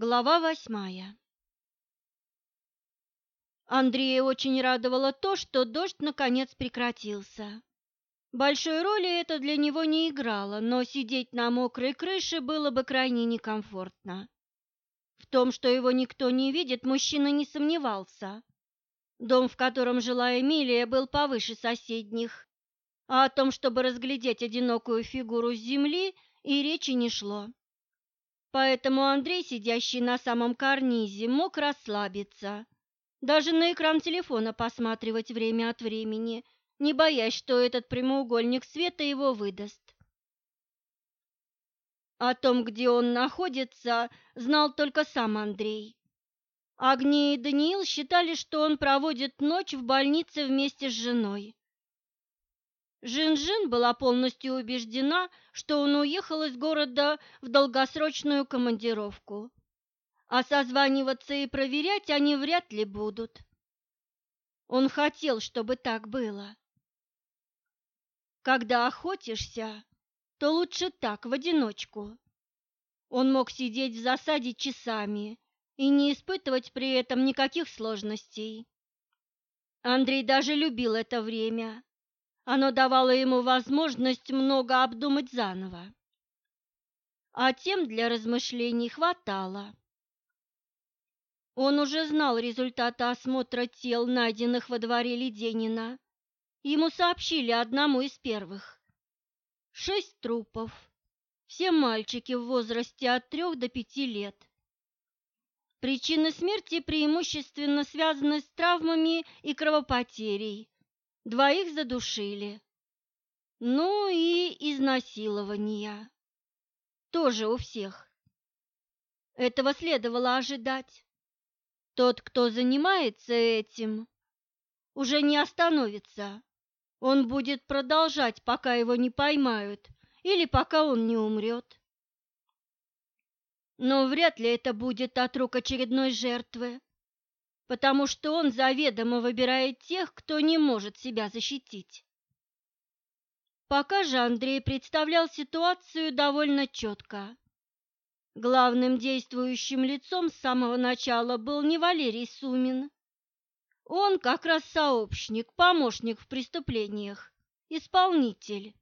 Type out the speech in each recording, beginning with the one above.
Глава восьмая Андрея очень радовало то, что дождь наконец прекратился. Большой роли это для него не играло, но сидеть на мокрой крыше было бы крайне некомфортно. В том, что его никто не видит, мужчина не сомневался. Дом, в котором жила Эмилия, был повыше соседних, а о том, чтобы разглядеть одинокую фигуру с земли, и речи не шло. Поэтому Андрей, сидящий на самом карнизе, мог расслабиться, даже на экран телефона посматривать время от времени, не боясь, что этот прямоугольник света его выдаст. О том, где он находится, знал только сам Андрей. Агния и Даниил считали, что он проводит ночь в больнице вместе с женой. Жин-Жин была полностью убеждена, что он уехал из города в долгосрочную командировку. А созваниваться и проверять они вряд ли будут. Он хотел, чтобы так было. Когда охотишься, то лучше так, в одиночку. Он мог сидеть в засаде часами и не испытывать при этом никаких сложностей. Андрей даже любил это время оно давало ему возможность много обдумать заново. А тем для размышлений хватало. Он уже знал результаты осмотра тел, найденных во дворе Леденина. Ему сообщили одному из первых. Шесть трупов, все мальчики в возрасте от трех до пяти лет. Причины смерти преимущественно связаны с травмами и кровопотерей, Двоих задушили. Ну и изнасилования. Тоже у всех. Этого следовало ожидать. Тот, кто занимается этим, уже не остановится. Он будет продолжать, пока его не поймают, или пока он не умрет. Но вряд ли это будет от рук очередной жертвы потому что он заведомо выбирает тех, кто не может себя защитить. Пока же Андрей представлял ситуацию довольно четко. Главным действующим лицом с самого начала был не Валерий Сумин. Он как раз сообщник, помощник в преступлениях, исполнитель.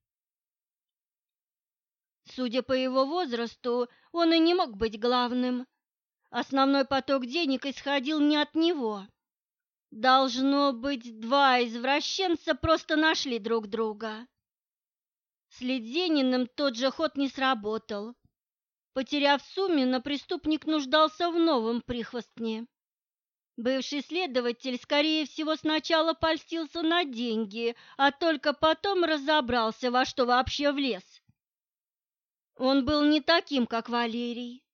Судя по его возрасту, он и не мог быть главным, Основной поток денег исходил не от него. Должно быть, два извращенца просто нашли друг друга. С Ледзениным тот же ход не сработал. Потеряв Сумина, преступник нуждался в новом прихвостне. Бывший следователь, скорее всего, сначала польстился на деньги, а только потом разобрался, во что вообще влез. Он был не таким, как Валерий.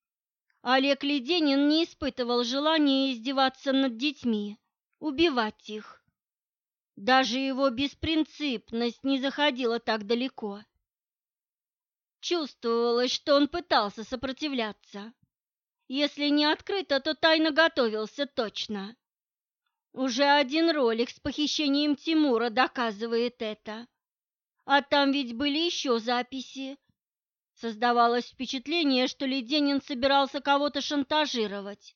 Олег Леденин не испытывал желания издеваться над детьми, убивать их. Даже его беспринципность не заходила так далеко. Чувствовалось, что он пытался сопротивляться. Если не открыто, то тайно готовился точно. Уже один ролик с похищением Тимура доказывает это. А там ведь были еще записи, Создавалось впечатление, что Леденин собирался кого-то шантажировать.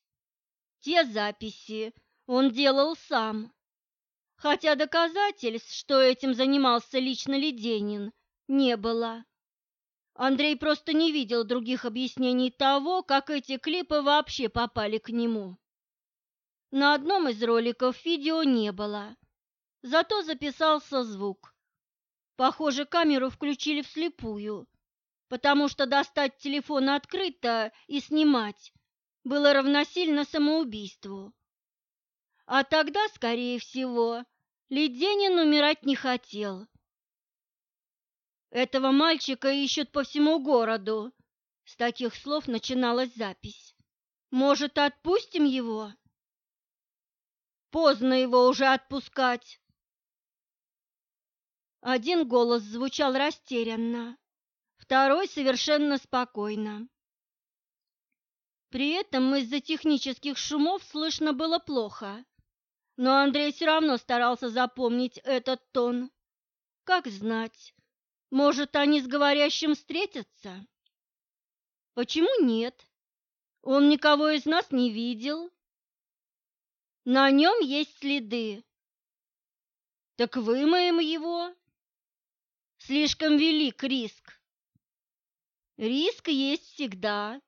Те записи он делал сам. Хотя доказательств, что этим занимался лично Леденин, не было. Андрей просто не видел других объяснений того, как эти клипы вообще попали к нему. На одном из роликов видео не было, зато записался звук. Похоже, камеру включили вслепую, потому что достать телефон открыто и снимать было равносильно самоубийству. А тогда, скорее всего, Леденин умирать не хотел. Этого мальчика ищут по всему городу. С таких слов начиналась запись. Может, отпустим его? Поздно его уже отпускать. Один голос звучал растерянно второй совершенно спокойно. При этом из-за технических шумов слышно было плохо, но Андрей все равно старался запомнить этот тон. Как знать, может, они с говорящим встретятся? Почему нет? Он никого из нас не видел. На нем есть следы. Так вымоем его. Слишком велик риск. Риск есть всегда.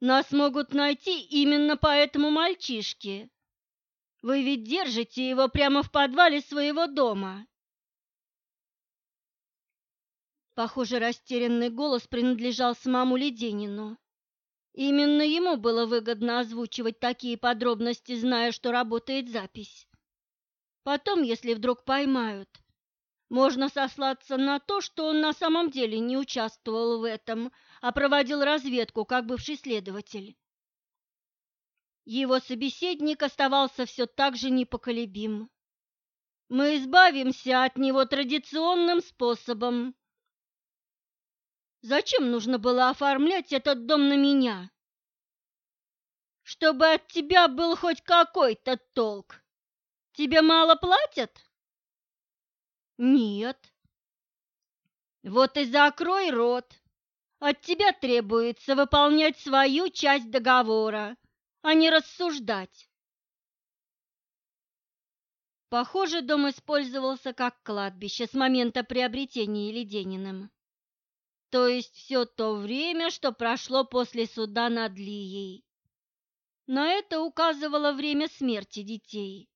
Нас могут найти именно по этому мальчишке. Вы ведь держите его прямо в подвале своего дома. Похоже, растерянный голос принадлежал самому Леденину. Именно ему было выгодно озвучивать такие подробности, зная, что работает запись. Потом, если вдруг поймают, можно сослаться на то, что он на самом деле не участвовал в этом, а проводил разведку как бывший следователь. Его собеседник оставался все так же непоколебим. Мы избавимся от него традиционным способом, Зачем нужно было оформлять этот дом на меня? Чтобы от тебя был хоть какой-то толк. Тебе мало платят? Нет. Вот и закрой рот. От тебя требуется выполнять свою часть договора, а не рассуждать. Похоже, дом использовался как кладбище с момента приобретения Ледениным то есть все то время, что прошло после суда над Лией. На это указывало время смерти детей.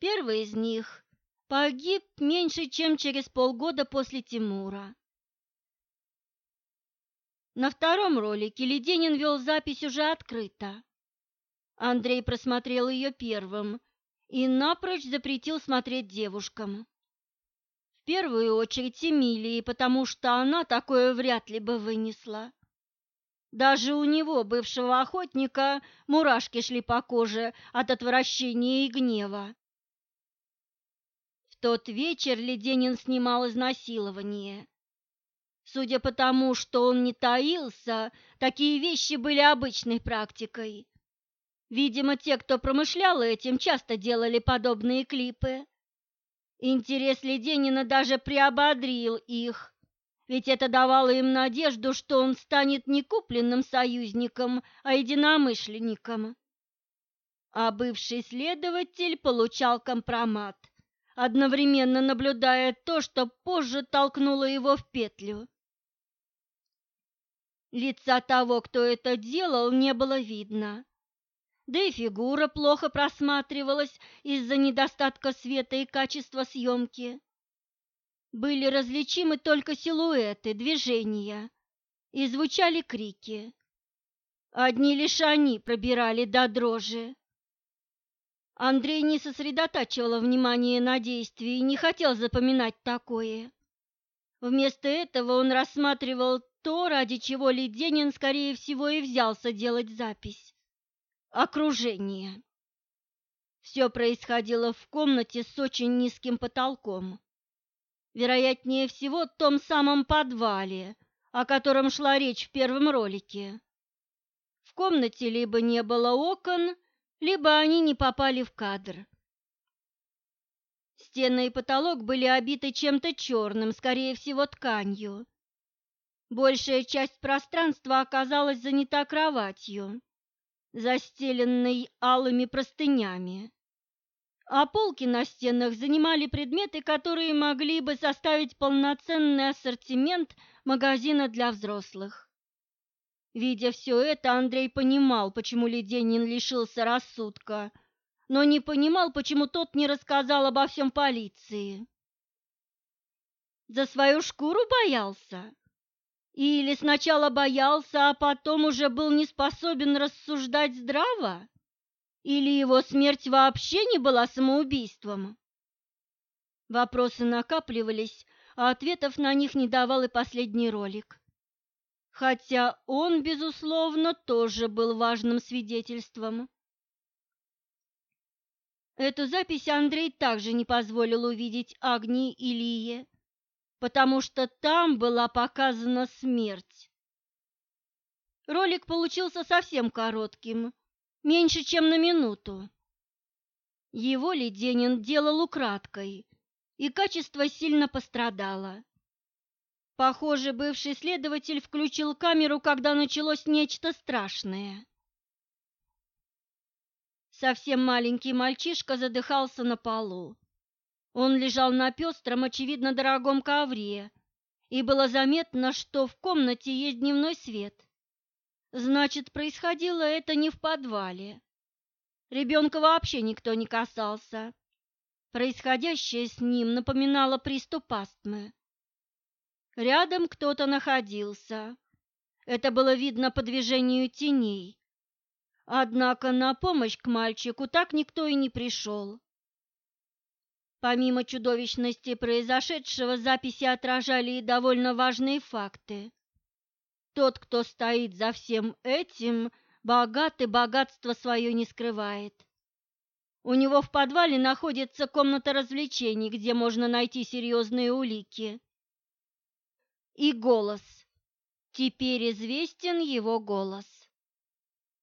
Первый из них погиб меньше, чем через полгода после Тимура. На втором ролике Леденин вел запись уже открыто. Андрей просмотрел ее первым и напрочь запретил смотреть девушкам первую очередь Эмилии, потому что она такое вряд ли бы вынесла. Даже у него, бывшего охотника, мурашки шли по коже от отвращения и гнева. В тот вечер Леденин снимал изнасилование. Судя по тому, что он не таился, такие вещи были обычной практикой. Видимо, те, кто промышлял этим, часто делали подобные клипы. Интерес Леденина даже приободрил их, ведь это давало им надежду, что он станет не купленным союзником, а единомышленником. А бывший следователь получал компромат, одновременно наблюдая то, что позже толкнуло его в петлю. Лица того, кто это делал, не было видно да и фигура плохо просматривалась из-за недостатка света и качества съемки. Были различимы только силуэты, движения, и звучали крики. Одни лишь они пробирали до дрожи. Андрей не сосредотачивал внимание на действии и не хотел запоминать такое. Вместо этого он рассматривал то, ради чего Леденин, скорее всего, и взялся делать запись окружение. Все происходило в комнате с очень низким потолком. Вероятнее всего, в том самом подвале, о котором шла речь в первом ролике. В комнате либо не было окон, либо они не попали в кадр. Стены и потолок были обиты чем-то черным, скорее всего, тканью. Большая часть пространства оказалась занята кроватью застеленный алыми простынями. А полки на стенах занимали предметы, которые могли бы составить полноценный ассортимент магазина для взрослых. Видя все это, Андрей понимал, почему Леденин лишился рассудка, но не понимал, почему тот не рассказал обо всем полиции. За свою шкуру боялся? Или сначала боялся, а потом уже был не способен рассуждать здраво? Или его смерть вообще не была самоубийством? Вопросы накапливались, а ответов на них не давал и последний ролик. Хотя он, безусловно, тоже был важным свидетельством. Эту запись Андрей также не позволил увидеть Агнии и Лие потому что там была показана смерть. Ролик получился совсем коротким, меньше, чем на минуту. Его Леденин делал украдкой, и качество сильно пострадало. Похоже, бывший следователь включил камеру, когда началось нечто страшное. Совсем маленький мальчишка задыхался на полу. Он лежал на пестром, очевидно, дорогом ковре, и было заметно, что в комнате есть дневной свет. Значит, происходило это не в подвале. Ребенка вообще никто не касался. Происходящее с ним напоминало приступ астмы. Рядом кто-то находился. Это было видно по движению теней. Однако на помощь к мальчику так никто и не пришел. Помимо чудовищности произошедшего, записи отражали и довольно важные факты. Тот, кто стоит за всем этим, богат и богатство свое не скрывает. У него в подвале находится комната развлечений, где можно найти серьезные улики. И голос. Теперь известен его голос.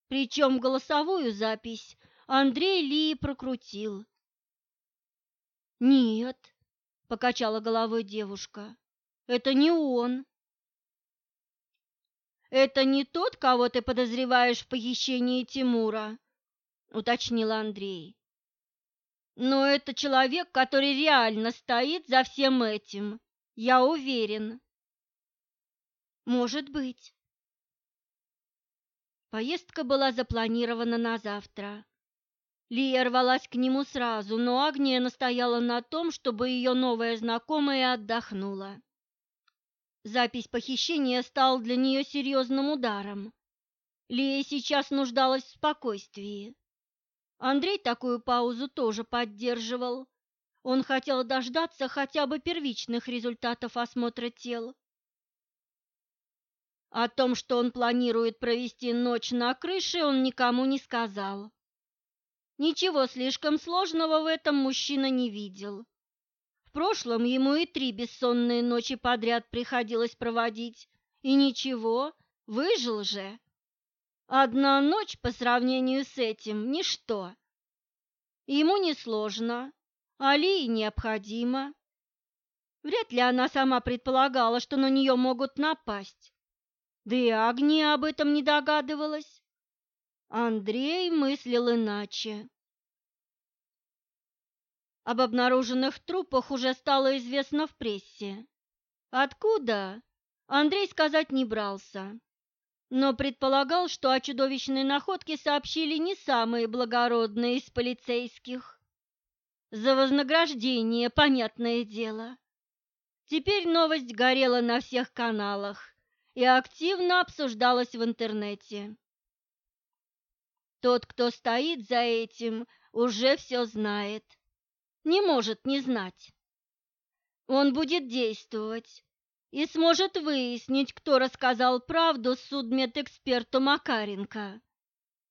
Причем голосовую запись Андрей Ли прокрутил «Нет», — покачала головой девушка, — «это не он». «Это не тот, кого ты подозреваешь в похищении Тимура», — уточнил Андрей. «Но это человек, который реально стоит за всем этим, я уверен». «Может быть». Поездка была запланирована на завтра. Лия рвалась к нему сразу, но Агния настояла на том, чтобы ее новая знакомая отдохнула. Запись похищения стала для нее серьезным ударом. Лия сейчас нуждалась в спокойствии. Андрей такую паузу тоже поддерживал. Он хотел дождаться хотя бы первичных результатов осмотра тел. О том, что он планирует провести ночь на крыше, он никому не сказал. Ничего слишком сложного в этом мужчина не видел. В прошлом ему и три бессонные ночи подряд приходилось проводить, и ничего, выжил же. Одна ночь по сравнению с этим – ничто. Ему несложно, Алии необходимо. Вряд ли она сама предполагала, что на нее могут напасть. Да и Агния об этом не догадывалась. Андрей мыслил иначе. Об обнаруженных трупах уже стало известно в прессе. Откуда? Андрей сказать не брался, но предполагал, что о чудовищной находке сообщили не самые благородные из полицейских. За вознаграждение, понятное дело. Теперь новость горела на всех каналах и активно обсуждалась в интернете. Тот, кто стоит за этим, уже все знает. Не может не знать. Он будет действовать и сможет выяснить, кто рассказал правду судмедэксперту Макаренко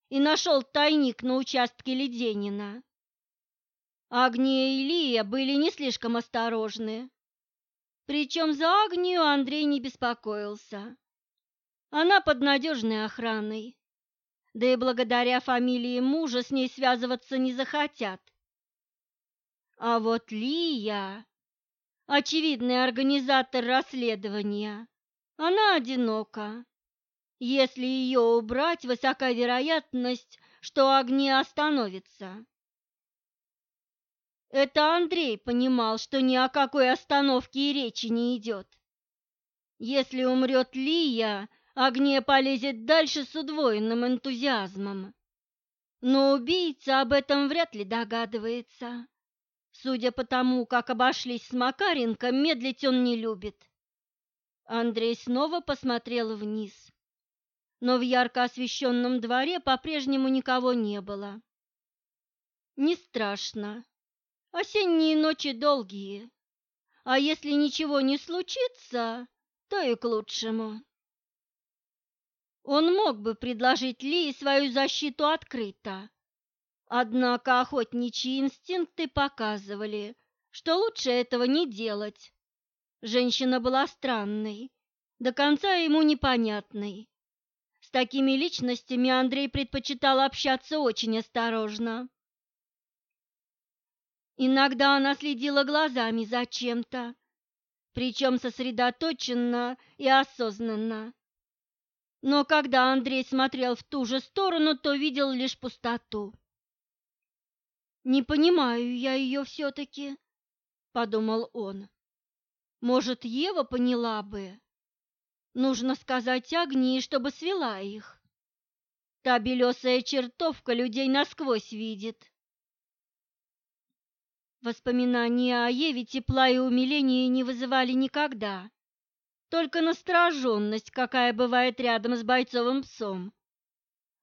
и нашел тайник на участке Леденина. Агния и Лия были не слишком осторожны. Причем за Агнию Андрей не беспокоился. Она под надежной охраной да и благодаря фамилии мужа с ней связываться не захотят. А вот Лия, очевидный организатор расследования, она одинока. Если ее убрать, высока вероятность, что огни остановятся. Это Андрей понимал, что ни о какой остановке и речи не идет. Если умрет Лия, Агния полезет дальше с удвоенным энтузиазмом. Но убийца об этом вряд ли догадывается. Судя по тому, как обошлись с Макаренко, медлить он не любит. Андрей снова посмотрел вниз. Но в ярко освещенном дворе по-прежнему никого не было. Не страшно. Осенние ночи долгие. А если ничего не случится, то и к лучшему. Он мог бы предложить Ли свою защиту открыто. Однако охотничьи инстинкты показывали, что лучше этого не делать. Женщина была странной, до конца ему непонятной. С такими личностями Андрей предпочитал общаться очень осторожно. Иногда она следила глазами за чем-то, причем сосредоточенно и осознанно. Но когда Андрей смотрел в ту же сторону, то видел лишь пустоту. Не понимаю я ее все-таки, подумал он. Может, Ева поняла бы. Нужно сказать Агнии, чтобы свела их. Та белесая чертовка людей насквозь видит. Воспоминания о Еве тепла и умиления не вызывали никогда. Только настороженность, какая бывает рядом с бойцовым псом.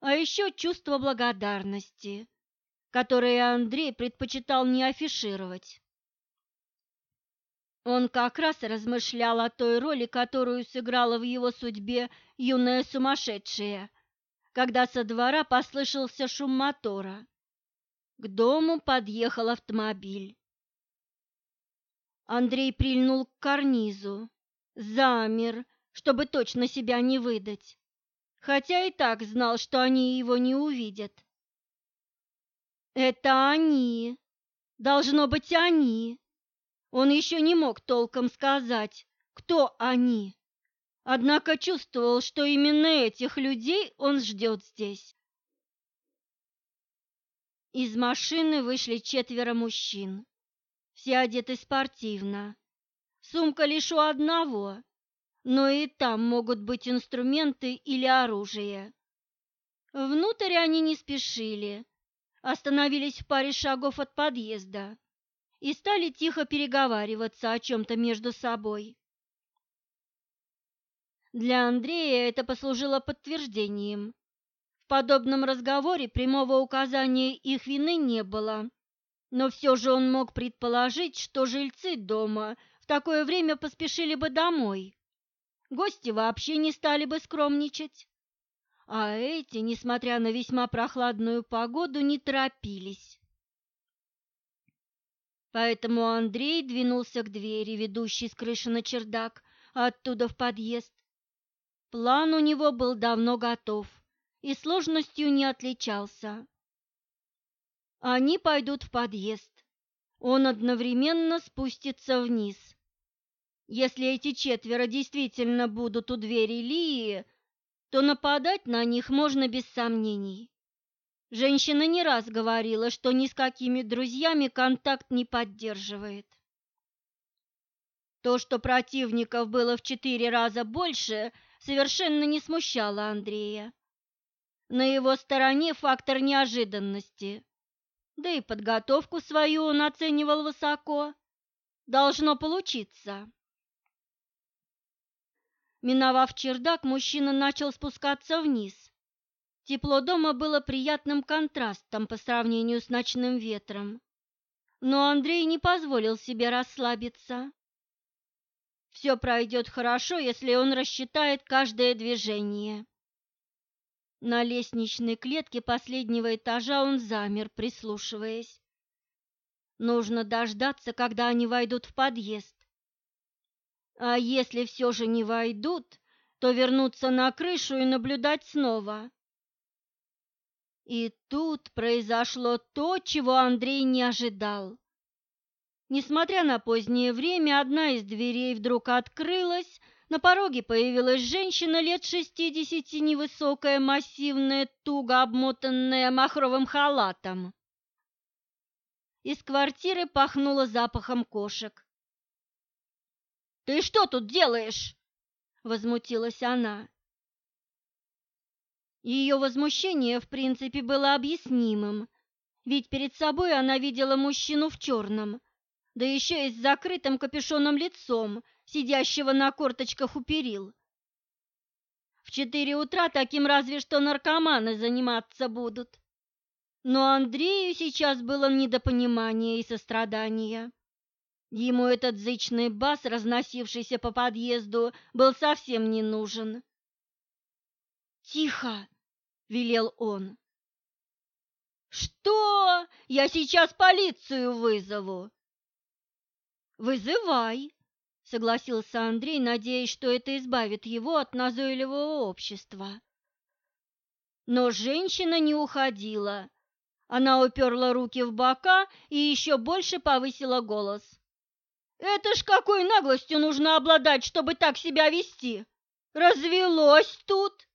А еще чувство благодарности, которое Андрей предпочитал не афишировать. Он как раз размышлял о той роли, которую сыграла в его судьбе юная сумасшедшая, когда со двора послышался шум мотора. К дому подъехал автомобиль. Андрей прильнул к карнизу, замер, чтобы точно себя не выдать, хотя и так знал, что они его не увидят. «Это они! Должно быть они!» Он еще не мог толком сказать, кто они. Однако чувствовал, что именно этих людей он ждет здесь. Из машины вышли четверо мужчин. Все одеты спортивно. Сумка лишь у одного, но и там могут быть инструменты или оружие. Внутрь они не спешили, остановились в паре шагов от подъезда и стали тихо переговариваться о чем-то между собой. Для Андрея это послужило подтверждением. В подобном разговоре прямого указания их вины не было, но все же он мог предположить, что жильцы дома такое время поспешили бы домой. Гости вообще не стали бы скромничать. А эти, несмотря на весьма прохладную погоду, не торопились. Поэтому Андрей двинулся к двери, ведущей с крыши на чердак, оттуда в подъезд. План у него был давно готов и сложностью не отличался. Они пойдут в подъезд. Он одновременно спустится вниз. Если эти четверо действительно будут у двери Лии, то нападать на них можно без сомнений. Женщина не раз говорила, что ни с какими друзьями контакт не поддерживает. То, что противников было в четыре раза больше, совершенно не смущало Андрея. На его стороне фактор неожиданности. Да и подготовку свою он оценивал высоко. Должно получиться. Миновав чердак, мужчина начал спускаться вниз. Тепло дома было приятным контрастом по сравнению с ночным ветром. Но Андрей не позволил себе расслабиться. Все пройдет хорошо, если он рассчитает каждое движение. На лестничной клетке последнего этажа он замер, прислушиваясь. Нужно дождаться, когда они войдут в подъезд. А если все же не войдут, то вернуться на крышу и наблюдать снова. И тут произошло то, чего Андрей не ожидал. Несмотря на позднее время, одна из дверей вдруг открылась, на пороге появилась женщина лет шестидесяти, невысокая, массивная, туго обмотанная махровым халатом. Из квартиры пахнуло запахом кошек. «Ты что тут делаешь?» – возмутилась она. Ее возмущение, в принципе, было объяснимым, ведь перед собой она видела мужчину в черном, да еще и с закрытым капюшоном лицом, сидящего на корточках у перил. В четыре утра таким разве что наркоманы заниматься будут. Но Андрею сейчас было недопонимание и сострадание. Ему этот зычный бас, разносившийся по подъезду, был совсем не нужен. «Тихо!» — велел он. «Что? Я сейчас полицию вызову!» «Вызывай!» — согласился Андрей, надеясь, что это избавит его от назойливого общества. Но женщина не уходила. Она уперла руки в бока и еще больше повысила голос. «Это ж какой наглостью нужно обладать, чтобы так себя вести! Развелось тут!»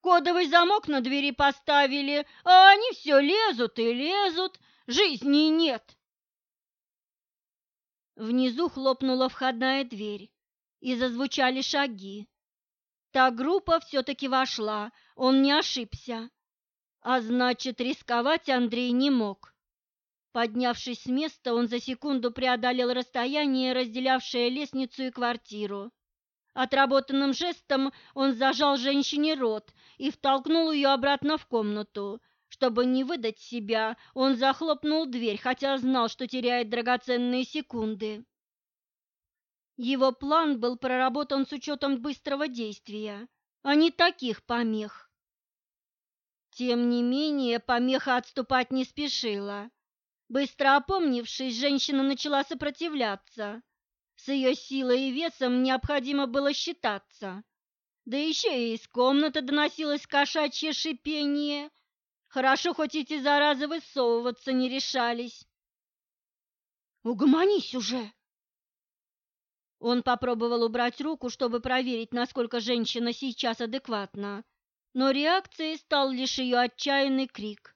Кодовый замок на двери поставили, а они все лезут и лезут, жизни нет. Внизу хлопнула входная дверь, и зазвучали шаги. Та группа все-таки вошла, он не ошибся. А значит, рисковать Андрей не мог. Поднявшись с места, он за секунду преодолел расстояние, разделявшее лестницу и квартиру. Отработанным жестом он зажал женщине рот и втолкнул ее обратно в комнату. Чтобы не выдать себя, он захлопнул дверь, хотя знал, что теряет драгоценные секунды. Его план был проработан с учетом быстрого действия, а не таких помех. Тем не менее, помеха отступать не спешила. Быстро опомнившись, женщина начала сопротивляться. С ее силой и весом необходимо было считаться. Да еще и из комнаты доносилось кошачье шипение. Хорошо, хоть эти заразы высовываться не решались. «Угомонись уже!» Он попробовал убрать руку, чтобы проверить, насколько женщина сейчас адекватна, но реакцией стал лишь ее отчаянный крик.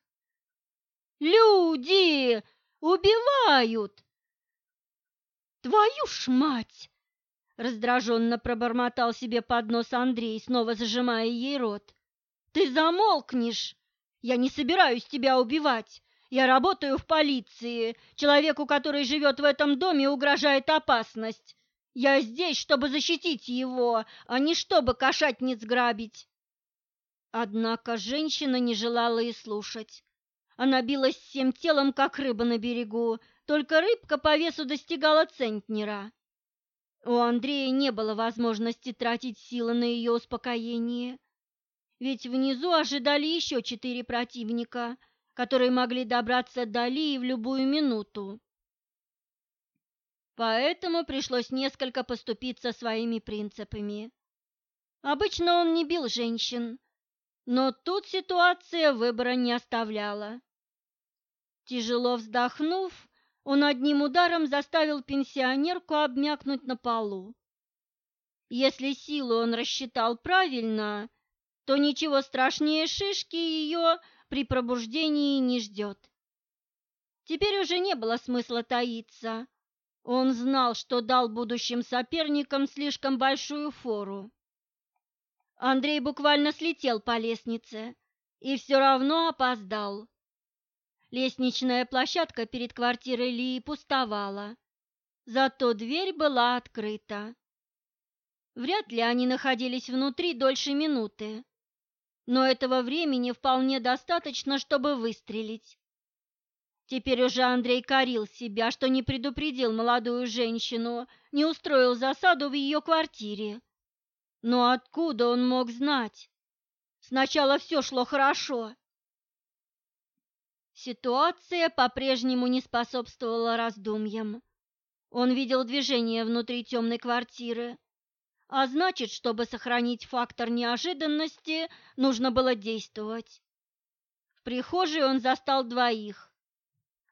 «Люди! Убивают!» «Твою ж мать!» Раздраженно пробормотал себе под нос Андрей, снова зажимая ей рот. «Ты замолкнешь! Я не собираюсь тебя убивать! Я работаю в полиции. Человеку, который живет в этом доме, угрожает опасность. Я здесь, чтобы защитить его, а не чтобы кошатниц грабить. Однако женщина не желала и слушать. Она билась всем телом, как рыба на берегу, только рыбка по весу достигала центнера. У Андрея не было возможности тратить силы на ее успокоение, ведь внизу ожидали еще четыре противника, которые могли добраться до Лии в любую минуту. Поэтому пришлось несколько поступиться своими принципами. Обычно он не бил женщин, но тут ситуация выбора не оставляла. Тяжело вздохнув, он одним ударом заставил пенсионерку обмякнуть на полу. Если силу он рассчитал правильно, то ничего страшнее шишки ее при пробуждении не ждет. Теперь уже не было смысла таиться. Он знал, что дал будущим соперникам слишком большую фору. Андрей буквально слетел по лестнице и все равно опоздал. Лестничная площадка перед квартирой Лии пустовала, зато дверь была открыта. Вряд ли они находились внутри дольше минуты, но этого времени вполне достаточно, чтобы выстрелить. Теперь уже Андрей корил себя, что не предупредил молодую женщину, не устроил засаду в ее квартире. Но откуда он мог знать? Сначала все шло хорошо. Ситуация по-прежнему не способствовала раздумьям. Он видел движение внутри темной квартиры, а значит, чтобы сохранить фактор неожиданности, нужно было действовать. В прихожей он застал двоих.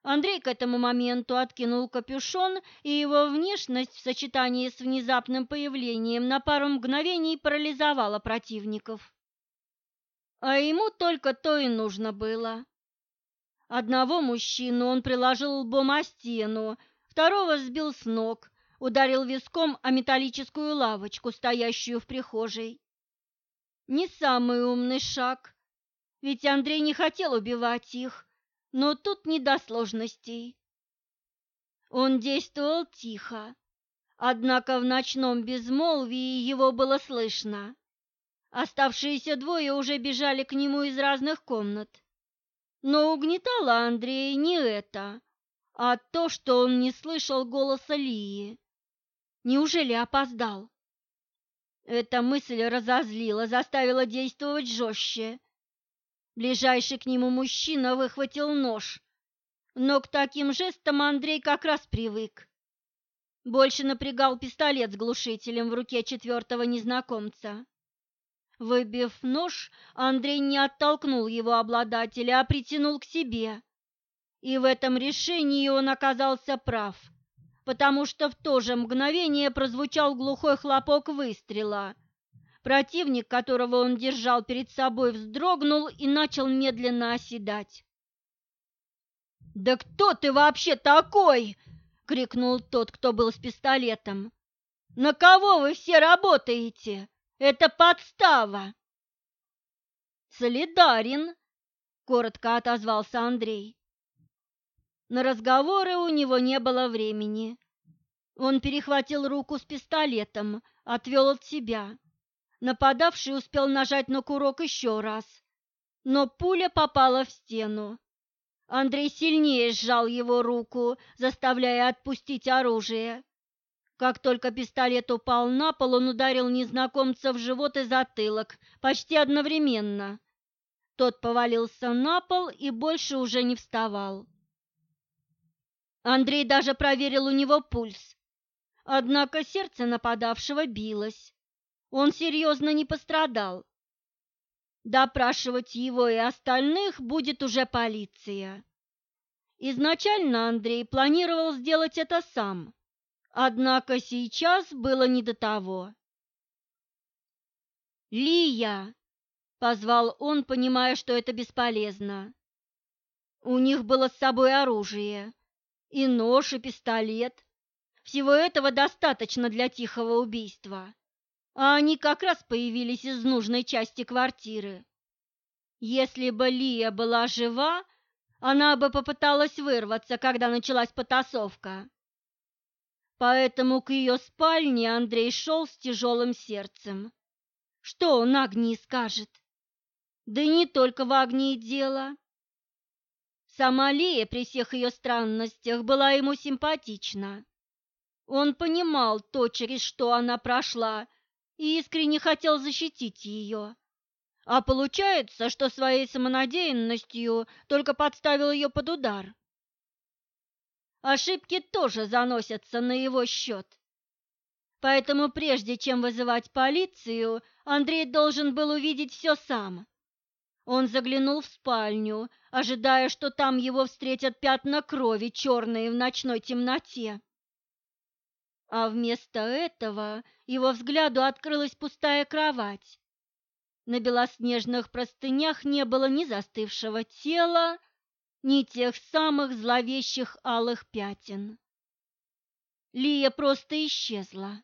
Андрей к этому моменту откинул капюшон, и его внешность в сочетании с внезапным появлением на пару мгновений парализовала противников. А ему только то и нужно было. Одного мужчину он приложил лбом о стену, второго сбил с ног, ударил виском о металлическую лавочку, стоящую в прихожей. Не самый умный шаг, ведь Андрей не хотел убивать их, но тут не до сложностей. Он действовал тихо, однако в ночном безмолвии его было слышно. Оставшиеся двое уже бежали к нему из разных комнат. Но угнетало Андрея не это, а то, что он не слышал голоса Лии. Неужели опоздал? Эта мысль разозлила, заставила действовать жестче. Ближайший к нему мужчина выхватил нож, но к таким жестам Андрей как раз привык. Больше напрягал пистолет с глушителем в руке четвертого незнакомца. Выбив нож, Андрей не оттолкнул его обладателя, а притянул к себе. И в этом решении он оказался прав, потому что в то же мгновение прозвучал глухой хлопок выстрела, Противник, которого он держал перед собой, вздрогнул и начал медленно оседать. «Да кто ты вообще такой?» — крикнул тот, кто был с пистолетом. «На кого вы все работаете? Это подстава!» «Солидарен», — коротко отозвался Андрей. На разговоры у него не было времени. Он перехватил руку с пистолетом, отвел от себя. Нападавший успел нажать на курок еще раз, но пуля попала в стену. Андрей сильнее сжал его руку, заставляя отпустить оружие. Как только пистолет упал на пол, он ударил незнакомца в живот и затылок, почти одновременно. Тот повалился на пол и больше уже не вставал. Андрей даже проверил у него пульс. Однако сердце нападавшего билось. Он серьезно не пострадал. Допрашивать его и остальных будет уже полиция. Изначально Андрей планировал сделать это сам, однако сейчас было не до того. «Лия!» — позвал он, понимая, что это бесполезно. У них было с собой оружие, и нож, и пистолет. Всего этого достаточно для тихого убийства а они как раз появились из нужной части квартиры. Если бы Лия была жива, она бы попыталась вырваться, когда началась потасовка. Поэтому к ее спальне Андрей шел с тяжелым сердцем. Что он Агнии скажет? Да не только в Агнии дело. Сама Лия при всех ее странностях была ему симпатична. Он понимал то, через что она прошла, и искренне хотел защитить ее. А получается, что своей самонадеянностью только подставил ее под удар. Ошибки тоже заносятся на его счет. Поэтому прежде чем вызывать полицию, Андрей должен был увидеть все сам. Он заглянул в спальню, ожидая, что там его встретят пятна крови, черные в ночной темноте. А вместо этого его взгляду открылась пустая кровать. На белоснежных простынях не было ни застывшего тела, ни тех самых зловещих алых пятен. Лия просто исчезла.